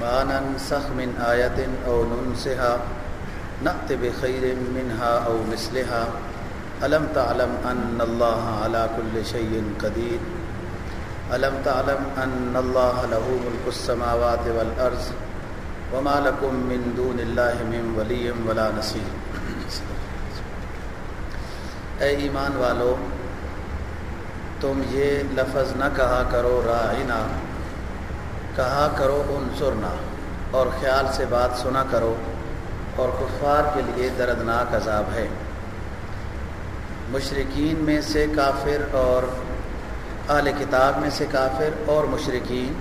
ما ننسخ من آية أو ننسها نأت بخير منها أو مثلها ألم تعلم أن الله على كل شيء قدير ألم تعلم أن الله له ملك السماوات والأرض وما لكم من دون الله من ولي ولا نصير اے ایمان والو، تم یہ لفظ نہ کہا کرو رائنا کہا کرو انصرنا اور خیال سے بات سنا کرو، اور کفار کے لیے دردناک عذاب ہے۔ مشرقین میں سے کافر اور اہل کتاب میں سے کافر اور مشرقین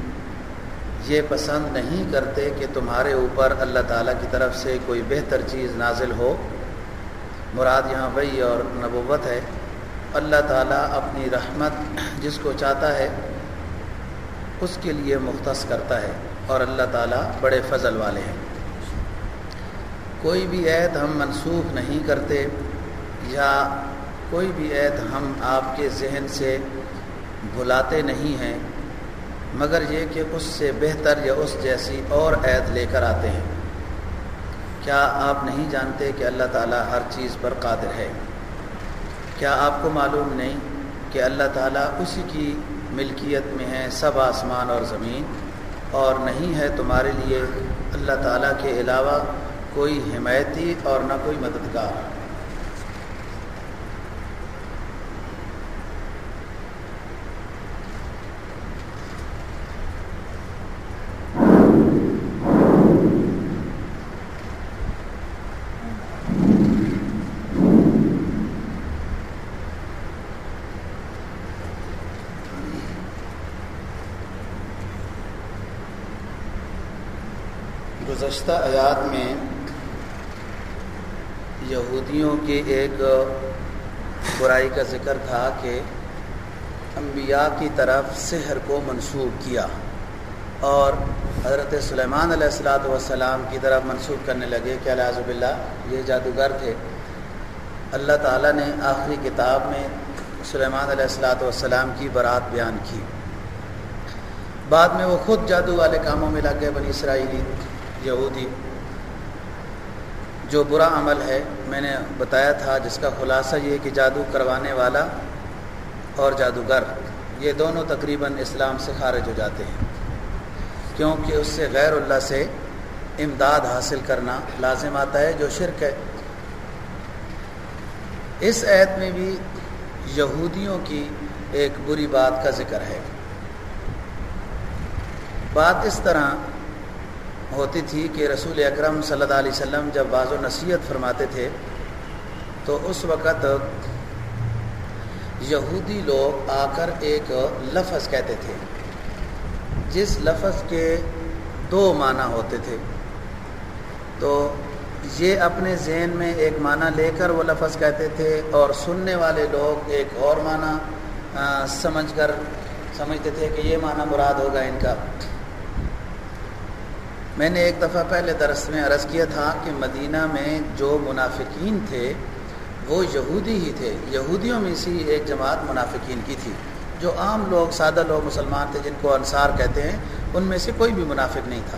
یہ پسند نہیں کرتے کہ تمہارے اوپر اللہ تعالیٰ کی طرف سے کوئی بہتر چیز نازل ہو۔ مراد یہاں وہی اور نبوت ہے۔ اللہ تعالیٰ اپنی رحمت جس کو چاہتا ہے اس کے لیے مختص کرتا ہے اور اللہ تعالیٰ بڑے فضل والے ہیں۔ کوئی بھی عید ہم منسوخ نہیں کرتے یا کوئی بھی عید ہم آپ کے ذہن سے بھلاتے نہیں ہیں، مگر یہ کہ اس سے بہتر یا اس جیسی اور عید لے کر آتے ہیں۔ کیا آپ نہیں جانتے کہ اللہ تعالیٰ ہر چیز پر قادر ہے؟ کیا آپ کو معلوم نہیں کہ اللہ تعالیٰ اسی کی ملکیت میں ہے، سب آسمان اور زمین، اور نہیں ہے تمہارے لیے اللہ تعالیٰ کے علاوہ کوئی حمایتی اور نہ کوئی مددگار۔ گزشتہ آیات میں یہودیوں کی ایک برائی کا ذکر تھا کہ انبیاء کی طرف سحر کو منسوخ کیا اور حضرت سلیمان علیہ السلاۃ والسلام کی طرف منسوخ کرنے لگے کہ علیہ اللہ یہ جادوگر تھے۔ اللہ تعالیٰ نے آخری کتاب میں سلیمان علیہ السلاۃ والسلام کی برات بیان کی۔ بعد میں وہ خود جادو والے کاموں میں لگ گئے بنی اسرائیلی۔ یہودی جو برا عمل ہے، میں نے بتایا تھا، جس کا خلاصہ یہ کہ جادو کروانے والا اور جادوگر، یہ دونوں تقریباً اسلام سے خارج ہو جاتے ہیں۔ کیونکہ اس سے غیر اللہ سے امداد حاصل کرنا لازم آتا ہے، جو شرک ہے۔ اس عید میں بھی یہودیوں کی ایک بری بات کا ذکر ہے۔ بات اس طرح ہوتی تھی کہ رسول اکرم صلی اللہ علیہ وسلم جب بعض و نصیحت فرماتے تھے، تو اس وقت یہودی لوگ آ کر ایک لفظ کہتے تھے، جس لفظ کے دو معنی ہوتے تھے۔ تو یہ اپنے ذہن میں ایک معنی لے کر وہ لفظ کہتے تھے اور سننے والے لوگ ایک اور معنی سمجھ کر، سمجھتے تھے کہ یہ معنی مراد ہوگا ان کا۔ میں نے ایک دفعہ پہلے درس میں عرض کیا تھا کہ مدینہ میں جو منافقین تھے، وہ یہودی ہی تھے۔ یہودیوں میں سی ایک جماعت منافقین کی تھی، جو عام لوگ، سادہ لوگ، مسلمان تھے، جن کو انصار کہتے ہیں، ان میں سے کوئی بھی منافق نہیں تھا۔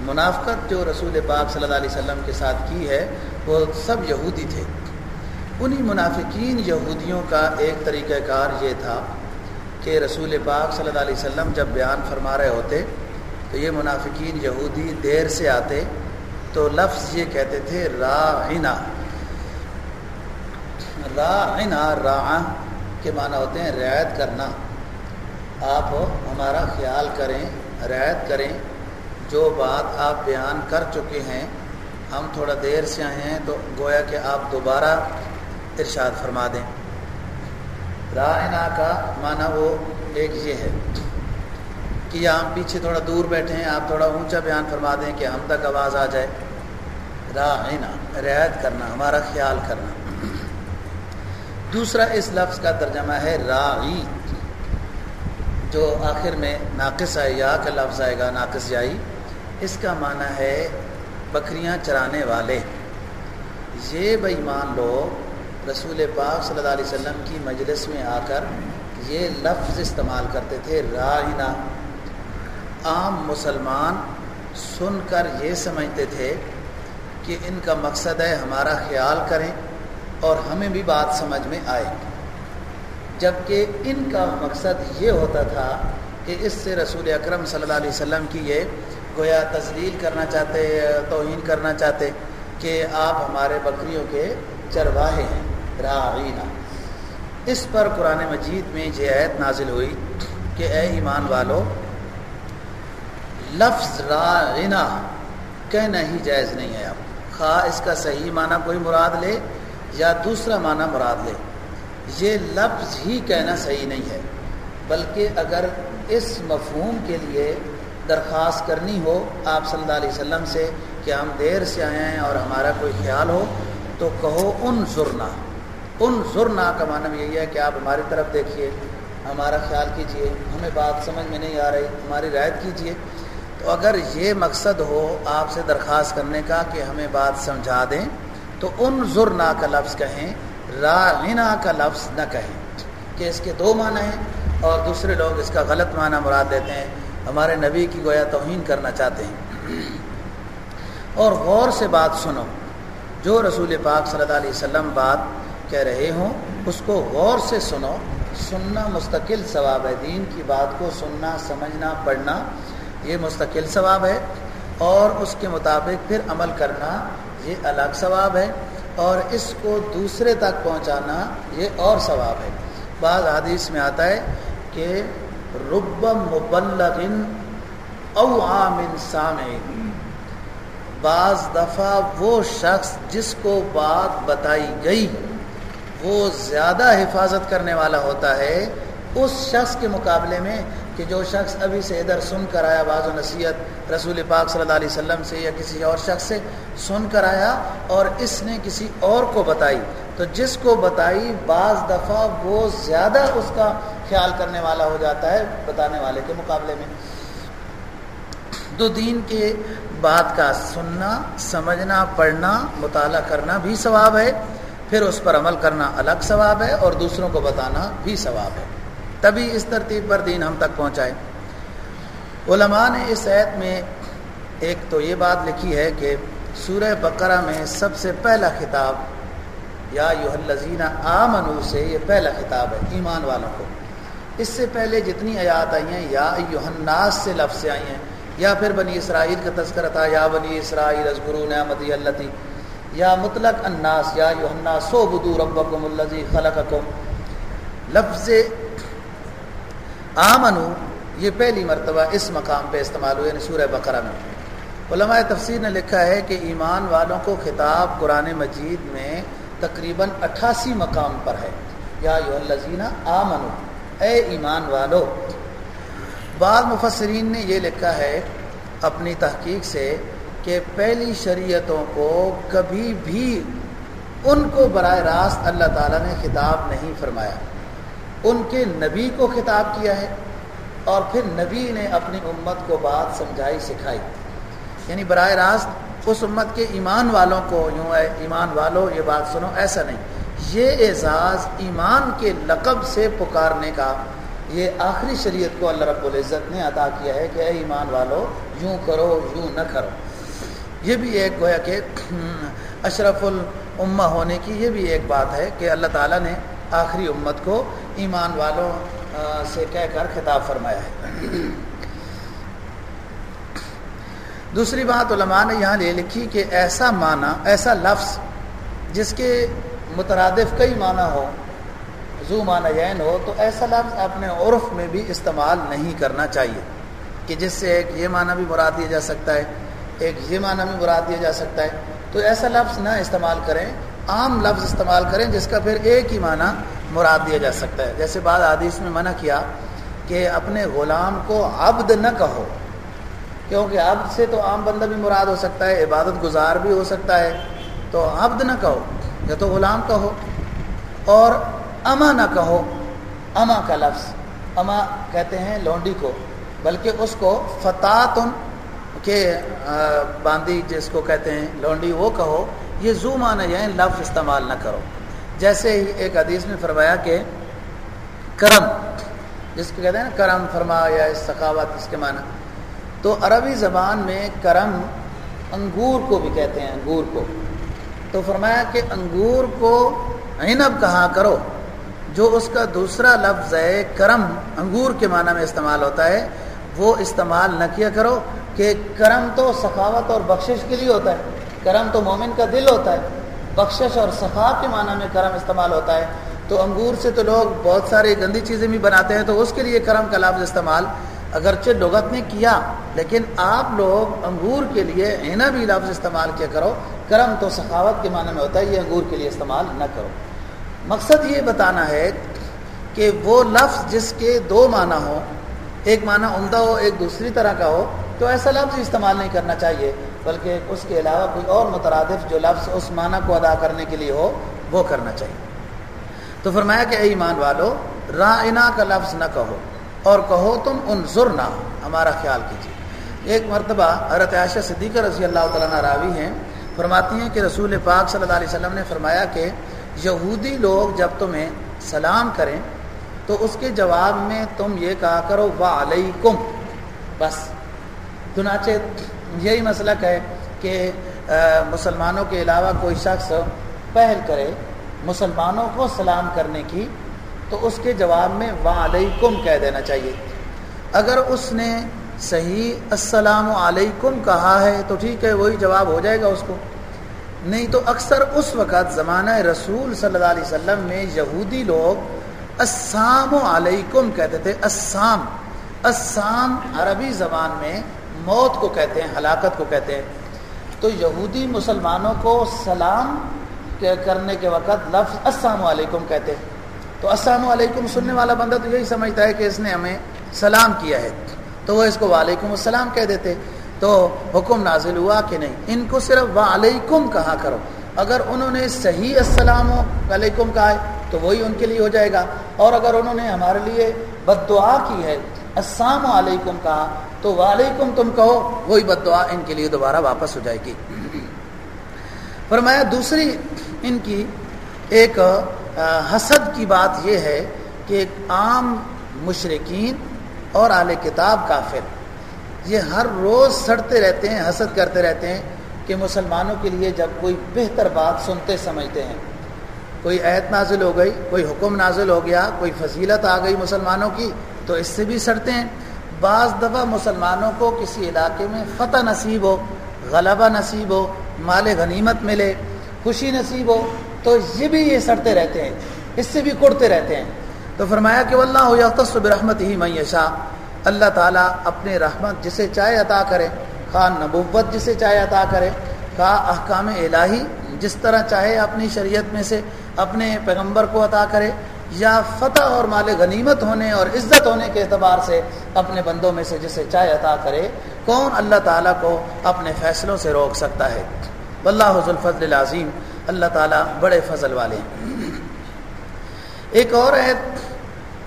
منافقت جو رسول پاک صلی اللہ علیہ وسلم کے ساتھ کی ہے، وہ سب یہودی تھے۔ انہی منافقین یہودیوں کا ایک طریقہ کار یہ تھا کہ رسول پاک صلی اللہ علیہ وسلم جب بیان فرما رہے ہوتے تو یہ منافقین یہودی دیر سے آتے تو لفظ یہ کہتے تھے راعنا۔ راعنا را کے معنی ہوتے ہیں رعایت کرنا۔ آپ ہمارا خیال کریں، رعایت کریں۔ جو بات آپ بیان کر چکے ہیں، ہم تھوڑا دیر سے آئے ہیں تو گویا کہ آپ دوبارہ ارشاد فرما دیں۔ رائنا کا معنی وہ ایک یہ ہے۔ یا ہم پیچھے تھوڑا دور بیٹھے ہیں، آپ تھوڑا اونچا بیان فرما دیں کہ ہم تک آواز آ جائے۔ راعینا رعایت کرنا، ہمارا خیال کرنا۔ دوسرا اس لفظ کا ترجمہ ہے راعی جو آخر میں ناقص آئے، یا کا لفظ آئے گا، ناقص جائی اس کا معنی ہے بکریاں چرانے والے۔ یہ بھائی مان لو رسول پاک صلی اللہ علیہ وسلم کی مجلس میں آ کر یہ لفظ استعمال کرتے تھے رائنا عام مسلمان سن کر یہ سمجھتے تھے کہ ان کا مقصد ہے ہمارا خیال کریں اور ہمیں بھی بات سمجھ میں آئے۔ جبکہ ان کا مقصد یہ ہوتا تھا کہ اس سے رسول اکرم صلی اللہ علیہ وسلم کی یہ گویا تزلیل کرنا چاہتے، توہین کرنا چاہتے کہ آپ ہمارے بکریوں کے چرواہے ہیں راعینہ اس پر قرآن مجید میں یہ عید نازل ہوئی کہ اے ایمان والو لفظ راعینہ کہنا ہی جائز نہیں ہے اب۔ خواہ اس کا صحیح معنی کوئی مراد لے یا دوسرا معنی مراد لے۔ یہ لفظ ہی کہنا صحیح نہیں ہے۔ بلکہ اگر اس مفہوم کے لیے درخواست کرنی ہو آپ صلی اللہ علیہ وسلم سے کہ ہم دیر سے آئے ہیں اور ہمارا کوئی خیال ہو، تو کہو ان ضرنا ان ضرنا کا معنی یہی ہے کہ آپ ہماری طرف دیکھیے، ہمارا خیال کیجیے، ہمیں بات سمجھ میں نہیں آ رہی، ہماری رعایت کیجیے۔ تو اگر یہ مقصد ہو آپ سے درخواست کرنے کا کہ ہمیں بات سمجھا دیں، تو ان ضرنا کا لفظ کہیں راغنا کا لفظ نہ کہیں، کہ اس کے دو معنی ہیں اور دوسرے لوگ اس کا غلط معنی مراد دیتے ہیں۔ ہمارے نبی کی گویا توہین کرنا چاہتے ہیں۔ اور غور سے بات سنو۔ جو رسول پاک صلی اللہ علیہ وسلم بات کہہ رہے ہوں، اس کو غور سے سنو۔ سننا مستقل ثواب ہے دین کی بات کو سننا، سمجھنا، پڑھنا۔ یہ مستقل ثواب ہے اور اس کے مطابق پھر عمل کرنا یہ الگ ثواب ہے اور اس کو دوسرے تک پہنچانا یہ اور ثواب ہے۔ بعض حدیث میں آتا ہے کہ رب مبلغ او عام سامع۔ بعض دفعہ وہ شخص جس کو بات بتائی گئی، وہ زیادہ حفاظت کرنے والا ہوتا ہے، اس شخص کے مقابلے میں کہ جو شخص ابھی سے ادھر سن کر آیا بعض و نصیحت رسول پاک صلی اللہ علیہ وسلم سے یا کسی اور شخص سے سن کر آیا اور اس نے کسی اور کو بتائی، تو جس کو بتائی بعض دفعہ وہ زیادہ اس کا خیال کرنے والا ہو جاتا ہے بتانے والے کے مقابلے میں۔ دو دین کے بات کا سننا، سمجھنا، پڑھنا، مطالعہ کرنا بھی ثواب ہے، پھر اس پر عمل کرنا الگ ثواب ہے اور دوسروں کو بتانا بھی ثواب ہے۔ تبھی اس ترتیب پر دین ہم تک پہنچائے۔ علماء نے اس عید میں ایک تو یہ بات لکھی ہے کہ سورہ بقرہ میں سب سے پہلا خطاب، یا یو الزین آمنو سے یہ پہلا خطاب ہے، ایمان والوں کو۔ اس سے پہلے جتنی آیات آئی ہیں، یا یوحناس سے لفظ سے آئی ہیں، یا پھر بنی اسرائیل کا تذکرہ تھا، یا بنی اسرائیل ازگرو نعمتی اللہ یا مطلق الناس، یا یوحناس سو بدو ربکم الزی خلقکم۔ لفظ آمنو یہ پہلی مرتبہ اس مقام پہ استعمال ہوئے یعنی سورہ بقرہ میں۔ علماء تفسیر نے لکھا ہے کہ ایمان والوں کو خطاب قرآن مجید میں تقریباً اٹھاسی مقام پر ہے۔ یا یو الزینہ آمنو اے ایمان والو۔ بعض مفسرین نے یہ لکھا ہے اپنی تحقیق سے کہ پہلی شریعتوں کو کبھی بھی ان کو براہ راست اللہ تعالیٰ نے خطاب نہیں فرمایا۔ ان کے نبی کو خطاب کیا ہے اور پھر نبی نے اپنی امت کو بات سمجھائی، سکھائی۔ یعنی براہ راست اس امت کے ایمان والوں کو یوں ہے، ایمان والوں یہ بات سنو، ایسا نہیں۔ یہ اعزاز ایمان کے لقب سے پکارنے کا یہ آخری شریعت کو اللہ رب العزت نے عطا کیا ہے کہ اے ایمان والو، یوں کرو، یوں نہ کرو۔ یہ بھی ایک گویا کہ اشرف الامہ ہونے کی یہ بھی ایک بات ہے کہ اللہ تعالیٰ نے آخری امت کو ایمان والوں سے کہہ کر خطاب فرمایا ہے۔ دوسری بات علماء نے یہاں لے لکھی کہ ایسا معنی، ایسا لفظ جس کے مترادف کئی معنی ہو زو معنی یین ہو، تو ایسا لفظ اپنے عرف میں بھی استعمال نہیں کرنا چاہیے۔ کہ جس سے ایک یہ معنی بھی مراد دیا جا سکتا ہے، ایک یہ معنی بھی مراد دیا جا سکتا ہے۔ تو ایسا لفظ نہ استعمال کریں عام لفظ استعمال کریں جس کا پھر ایک ہی معنی مراد دیا جا سکتا ہے۔ جیسے بعض حدیث میں منع کیا کہ اپنے غلام کو عبد نہ کہو، کیونکہ عبد سے تو عام بندہ بھی مراد ہو سکتا ہے، عبادت گزار بھی ہو سکتا ہے۔ تو عبد نہ کہو، یا تو غلام کہو، اور اما نہ کہو۔ اما کا لفظ، اما کہتے ہیں لونڈی کو، بلکہ اس کو فتح کے باندھی جس کو کہتے ہیں، لونڈی وہ کہو۔ یہ زو معنی یعنی لفظ استعمال نہ کرو۔ جیسے ہی ایک حدیث میں فرمایا کہ کرم، جس کو کہتے ہیں نا کرم فرما یا سخاوت اس کے معنی۔ تو عربی زبان میں کرم انگور کو بھی کہتے ہیں، انگور کو۔ تو فرمایا کہ انگور کو عنب کہا کرو؟ جو اس کا دوسرا لفظ ہے، کرم انگور کے معنی میں استعمال ہوتا ہے۔ وہ استعمال نہ کیا کرو کہ کرم تو سخاوت اور بخشش کے لیے ہوتا ہے۔ کرم تو مومن کا دل ہوتا ہے، بخشش اور صفا کے معنی میں کرم استعمال ہوتا ہے۔ تو انگور سے تو لوگ بہت ساری گندی چیزیں بھی بناتے ہیں، تو اس کے لیے کرم کا لفظ استعمال۔ اگرچہ لغت نے کیا، لیکن آپ لوگ انگور کے لیے اینا بھی لفظ استعمال کیا کرو۔ کرم تو سخاوت کے معنی میں ہوتا ہے، یہ انگور کے لیے استعمال نہ کرو۔ مقصد یہ بتانا ہے کہ وہ لفظ جس کے دو معنی ہوں، ایک معنی عمدہ ہو، ایک دوسری طرح کا ہو، تو ایسا لفظ استعمال نہیں کرنا چاہیے۔ بلکہ اس کے علاوہ کوئی اور مترادف جو لفظ اس معنی کو ادا کرنے کے لیے ہو، وہ کرنا چاہیے۔ تو فرمایا کہ اے ایمان والو، رائنا کا لفظ نہ کہو اور کہو تم ان ضرور ہمارا خیال کیجیے۔ ایک مرتبہ حضرت عائشہ صدیقہ رضی اللہ تعالیٰ راوی ہیں، فرماتی ہیں کہ رسول پاک صلی اللہ علیہ وسلم نے فرمایا کہ یہودی لوگ جب تمہیں سلام کریں تو اس کے جواب میں تم یہ کہا کرو، وعلیکم، بس۔ چنانچہ یہی مسلک ہے کہ مسلمانوں کے علاوہ کوئی شخص پہل کرے مسلمانوں کو سلام کرنے کی، تو اس کے جواب میں وعلیکم کہہ دینا چاہیے۔ اگر اس نے صحیح السلام علیکم کہا ہے تو ٹھیک ہے، وہی جواب ہو جائے گا اس کو۔ نہیں تو اکثر اس وقت زمانہ رسول صلی اللہ علیہ وسلم میں یہودی لوگ السلام علیکم کہتے تھے السام السام عربی زبان میں موت کو کہتے ہیں، ہلاکت کو کہتے ہیں۔ تو یہودی مسلمانوں کو سلام کرنے کے وقت لفظ السلام علیکم کہتے ہیں۔ تو السلام علیکم سننے والا بندہ تو یہی سمجھتا ہے کہ اس نے ہمیں سلام کیا ہے۔ تو وہ اس کو وعلیکم السلام کہہ دیتے۔ تو حکم نازل ہوا کہ نہیں، ان کو صرف وعلیکم کہا کرو۔ اگر انہوں نے صحیح السلام علیکم کہا ہے تو وہی ان کے لیے ہو جائے گا۔ اور اگر انہوں نے ہمارے لیے بد دعا کی ہے، السلام علیکم کہا تو وعلیکم تم کہو، وہی بد دعا ان کے لیے دوبارہ واپس ہو جائے گی۔ فرمایا، دوسری ان کی ایک حسد کی بات یہ ہے کہ ایک عام مشرقین اور اعلی کتاب کافر، یہ ہر روز سڑتے رہتے ہیں، حسد کرتے رہتے ہیں کہ مسلمانوں کے لیے جب کوئی بہتر بات سنتے سمجھتے ہیں۔ کوئی عہد نازل ہو گئی، کوئی حکم نازل ہو گیا، کوئی فضیلت آ گئی مسلمانوں کی، تو اس سے بھی سڑتے ہیں۔ بعض دفعہ مسلمانوں کو کسی علاقے میں فتح نصیب ہو، غلبہ نصیب ہو، مال غنیمت ملے، خوشی نصیب ہو، تو یہ بھی یہ سڑتے رہتے ہیں، اس سے بھی کڑتے رہتے ہیں۔ تو فرمایا کہ اللہ ہو یا رحمت ہی میشا اللہ تعالیٰ اپنے رحمت جسے چاہے عطا کرے، خواہ نبوت جسے چاہے عطا کرے، خواہ احکام الہی جس طرح چاہے اپنی شریعت میں سے اپنے پیغمبر کو عطا کرے یا فتح اور مال غنیمت ہونے اور عزت ہونے کے اعتبار سے اپنے بندوں میں سے جسے چاہے عطا کرے، کون اللہ تعالیٰ کو اپنے فیصلوں سے روک سکتا ہے؟ واللہ حض الفضل العظیم، اللہ تعالیٰ بڑے فضل والے ہیں۔ ایک اور ہے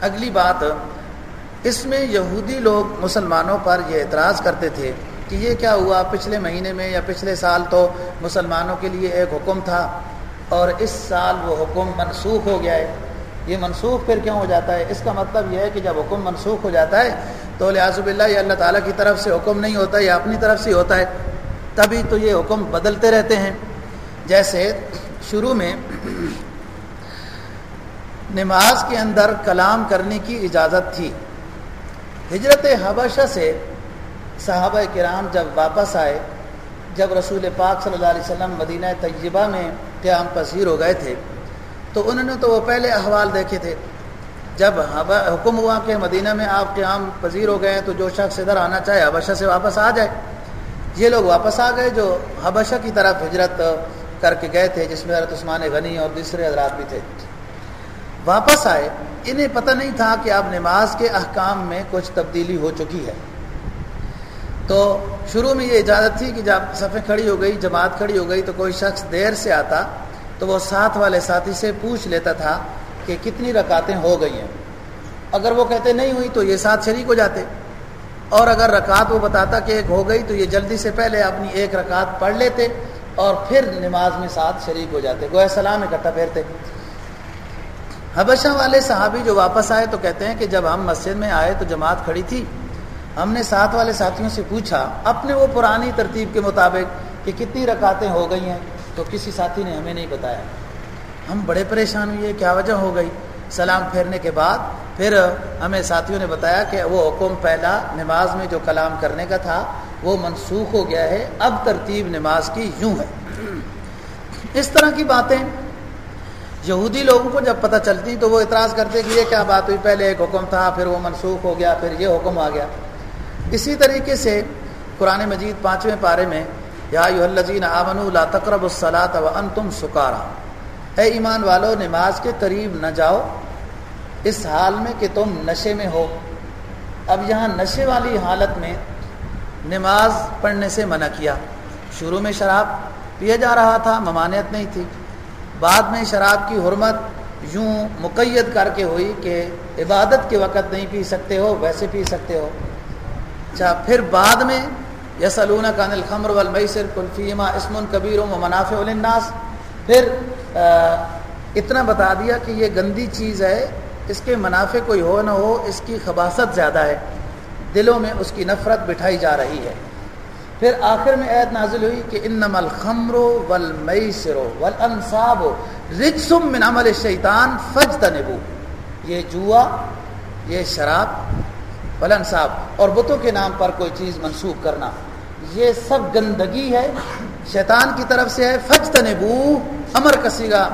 اگلی بات، اس میں یہودی لوگ مسلمانوں پر یہ اعتراض کرتے تھے کہ یہ کیا ہوا، پچھلے مہینے میں یا پچھلے سال تو مسلمانوں کے لیے ایک حکم تھا اور اس سال وہ حکم منسوخ ہو گیا ہے۔ یہ منسوخ پھر کیوں ہو جاتا ہے؟ اس کا مطلب یہ ہے کہ جب حکم منسوخ ہو جاتا ہے، تو لہٰذب اللہ یہ اللہ تعالیٰ کی طرف سے حکم نہیں ہوتا، یہ اپنی طرف سے ہوتا ہے۔ تبھی تو یہ حکم بدلتے رہتے ہیں۔ جیسے شروع میں نماز کے اندر کلام کرنے کی اجازت تھی۔ ہجرت حبشہ سے صحابہ کرام جب واپس آئے، جب رسول پاک صلی اللہ علیہ وسلم مدینہ طیبہ میں قیام پذیر ہو گئے تھے تو انہوں نے تو وہ پہلے احوال دیکھے تھے۔ جب حکم ہوا کہ مدینہ میں آپ قیام پذیر ہو گئے تو جو شخص ادھر آنا چاہے، حبشہ سے واپس آ جائے۔ یہ لوگ واپس آ گئے جو حبشہ کی طرف ہجرت کر کے گئے تھے، جس میں حضرت عثمان غنی اور دوسرے حضرات بھی تھے۔ واپس آئے۔ انہیں پتہ نہیں تھا کہ اب نماز کے احکام میں کچھ تبدیلی ہو چکی ہے۔ تو شروع میں یہ اجازت تھی کہ جب صفیں کھڑی ہو گئی، جماعت کھڑی ہو گئی تو کوئی شخص دیر سے آتا تو وہ ساتھ والے ساتھی سے پوچھ لیتا تھا کہ کتنی رکاتیں ہو گئی ہیں۔ اگر وہ کہتے نہیں ہوئی تو یہ ساتھ شریک ہو جاتے۔ اور اگر رکعت وہ بتاتا کہ ایک ہو گئی تو یہ جلدی سے پہلے اپنی ایک رکعت پڑھ لیتے اور پھر نماز میں ساتھ شریک ہو جاتے۔ گویا سلام اکٹھا پھیرتے۔ حبشہ والے صحابی جو واپس آئے تو کہتے ہیں کہ جب ہم مسجد میں آئے تو جماعت کھڑی تھی۔ ہم نے ساتھ والے ساتھیوں سے پوچھا، اپنے وہ پرانی ترتیب کے مطابق کہ کتنی رکعتیں ہو گئی ہیں؟ تو کسی ساتھی نے ہمیں نہیں بتایا۔ ہم بڑے پریشان ہوئے، کیا وجہ ہو گئی؟ سلام پھیرنے کے بعد پھر ہمیں ساتھیوں نے بتایا کہ وہ حکم پہلا نماز میں جو کلام کرنے کا تھا، وہ منسوخ ہو گیا ہے۔ اب ترتیب نماز کی یوں ہے۔ اس طرح کی باتیں۔ یہودی لوگوں کو جب پتہ چلتی تو وہ اعتراض کرتے کہ یہ کیا بات ہوئی؟ پہلے ایک حکم تھا، پھر وہ منسوخ ہو گیا، پھر یہ حکم آ گیا۔ اسی طریقے سے قرآن مجید پانچویں پارے میں یا الزین آمن لا تقرب الصلاۃ و ان تم سکارا۔ اے ایمان والو، نماز کے قریب نہ جاؤ۔ اس حال میں کہ تم نشے میں ہو۔ اب یہاں نشے والی حالت میں نماز پڑھنے سے منع کیا۔ شروع میں شراب پیا جا رہا تھا، ممانعت نہیں تھی۔ بعد میں شراب کی حرمت یوں مقید کر کے ہوئی کہ عبادت کے وقت نہیں پی سکتے ہو، ویسے پی سکتے ہو۔ اچھا پھر بعد میں یسلون کان الخمر والمیسر کلفیمہ اسم کبیر و منافع الناس پھر اتنا بتا دیا کہ یہ گندی چیز ہے، اس کے منافع کوئی ہو نہ ہو، اس کی خباصت زیادہ ہے۔ دلوں میں اس کی نفرت بٹھائی جا رہی ہے۔ پھر آخر میں عید نازل ہوئی کہ انم الخمر والمیسر والانصاب رجسم من عمل الشیطان فجتنبو یہ جوا، یہ شراب بلن صاحب، اور بتوں کے نام پر کوئی چیز منسوخ کرنا۔ یہ سب گندگی ہے، شیطان کی طرف سے ہے۔ فج تنبو امر کسی کا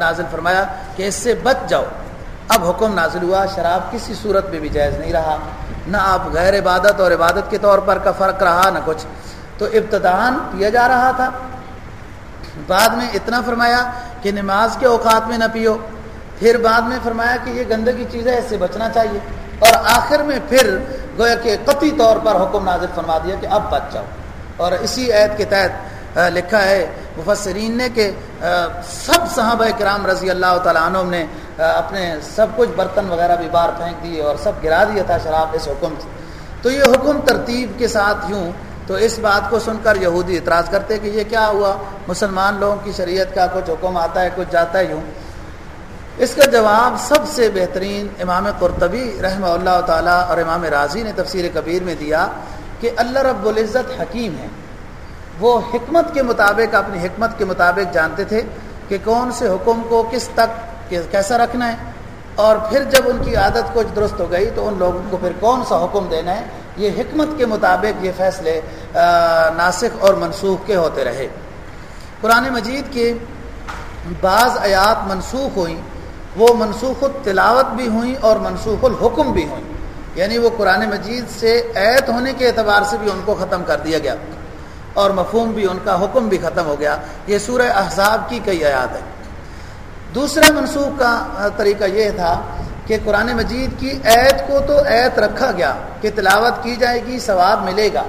نازل فرمایا کہ اس سے بچ جاؤ۔ اب حکم نازل ہوا، شراب کسی صورت میں بھی جائز نہیں رہا۔ نہ آپ غیر عبادت اور عبادت کے طور پر کا فرق رہا، نہ کچھ۔ تو ابتدان پیا جا رہا تھا۔ بعد میں اتنا فرمایا کہ نماز کے اوقات میں نہ پیو۔ پھر بعد میں فرمایا کہ یہ گندگی چیز ہے اس سے بچنا چاہیے۔ اور آخر میں پھر گویا کہ قطعی طور پر حکم نازل فرما دیا کہ اب بچ جاؤ۔ اور اسی عید کے تحت لکھا ہے مفسرین نے کہ سب صحابہ کرام رضی اللہ تعالیٰ عنہ نے اپنے سب کچھ برتن وغیرہ بھی باہر پھینک دیے اور سب گرا دیا تھا شراب اس حکم سے۔ تو یہ حکم ترتیب کے ساتھ یوں، تو اس بات کو سن کر یہودی اعتراض کرتے کہ یہ کیا ہوا؟ مسلمان لوگوں کی شریعت کا کچھ حکم آتا ہے، کچھ جاتا ہے یوں۔ اس کا جواب سب سے بہترین امام قرطبی رحمہ اللہ تعالیٰ اور امام راضی نے تفسیر کبیر میں دیا کہ اللہ رب العزت حکیم ہے۔ وہ حکمت کے مطابق، اپنی حکمت کے مطابق جانتے تھے کہ کون سے حکم کو کس تک کیسا رکھنا ہے۔ اور پھر جب ان کی عادت کچھ درست ہو گئی تو ان لوگوں کو پھر کون سا حکم دینا ہے؟ یہ حکمت کے مطابق یہ فیصلے ناسخ اور منسوخ کے ہوتے رہے۔ قرآن مجید کے بعض آیات منسوخ ہوئیں۔ وہ منسوخ التلاوت بھی ہوئیں اور منسوخ الحکم بھی ہوئیں۔ یعنی وہ قرآن مجید سے ایت ہونے کے اعتبار سے بھی ان کو ختم کر دیا گیا اور مفہوم بھی ان کا حکم بھی ختم ہو گیا۔ یہ سورہ احزاب کی کئی آیات ہے دوسرا منسوخ کا طریقہ یہ تھا کہ قرآن مجید کی ایت کو تو ایت رکھا گیا کہ تلاوت کی جائے گی، ثواب ملے گا،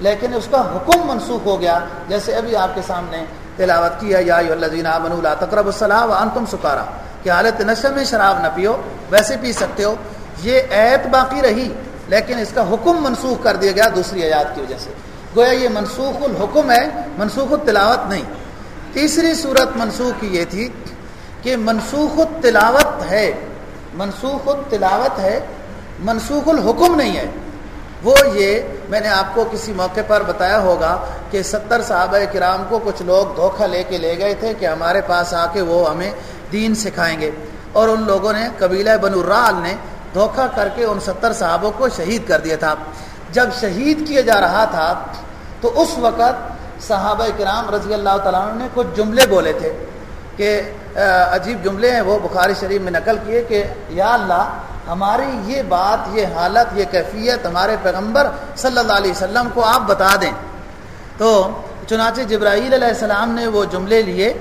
لیکن اس کا حکم منسوخ ہو گیا۔ جیسے ابھی آپ کے سامنے تلاوت کیا یا لا تقرب الصلاح و انتم سکارا۔ کہ حالت نشر میں شراب نہ پیو، ویسے پی سکتے ہو۔ یہ ایت باقی رہی، لیکن اس کا حکم منسوخ کر دیا گیا دوسری آیات کی وجہ سے۔ گویا یہ منسوخ الحکم ہے، منسوخ التلاوت نہیں۔ تیسری صورت منسوخ کی یہ تھی کہ منسوخ التلاوت ہے۔ منسوخ التلاوت ہے، منسوخ الحکم نہیں ہے۔ وہ یہ میں نے آپ کو کسی موقع پر بتایا ہوگا کہ ستر صحابہ کرام کو کچھ لوگ دھوکہ لے کے لے گئے تھے کہ ہمارے پاس آ کے وہ ہمیں دین سکھائیں گے۔ اور ان لوگوں نے قبیلہ بن الرال نے دھوکہ کر کے ان ستر صحابوں کو شہید کر دیا تھا۔ جب شہید کیا جا رہا تھا، تو اس وقت صحابہ کرام رضی اللہ تعالیٰ نے کچھ جملے بولے تھے کہ عجیب جملے ہیں، وہ بخاری شریف میں نقل کیے کہ، یا اللہ، ہماری یہ بات، یہ حالت، یہ کیفیت ہمارے پیغمبر صلی اللہ علیہ وسلم کو آپ بتا دیں۔ تو چنانچہ جبرائیل علیہ السلام نے وہ جملے لیے۔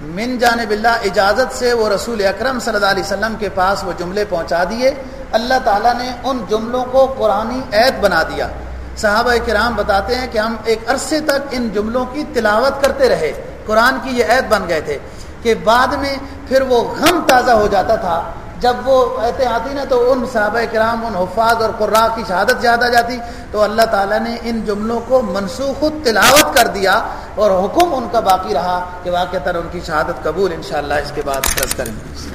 من جانب اللہ اجازت سے وہ رسول اکرم صلی اللہ علیہ وسلم کے پاس وہ جملے پہنچا دیے۔ اللہ تعالیٰ نے ان جملوں کو قرآن عید بنا دیا۔ صحابہ کرام بتاتے ہیں کہ ہم ایک عرصے تک ان جملوں کی تلاوت کرتے رہے۔ قرآن کی یہ عید بن گئے تھے کہ بعد میں پھر وہ غم تازہ ہو جاتا تھا۔ جب وہ ایتے آتی نا تو ان صحابہ کرام، ان حفاظ اور قرا کی شہادت زیادہ جاتی۔ تو اللہ تعالیٰ نے ان جملوں کو منسوخ تلاوت کر دیا اور حکم ان کا باقی رہا کہ واقع تر ان کی شہادت قبول انشاءاللہ اس کے بعد کریں۔ گے